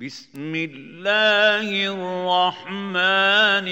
بسم الله الرحمن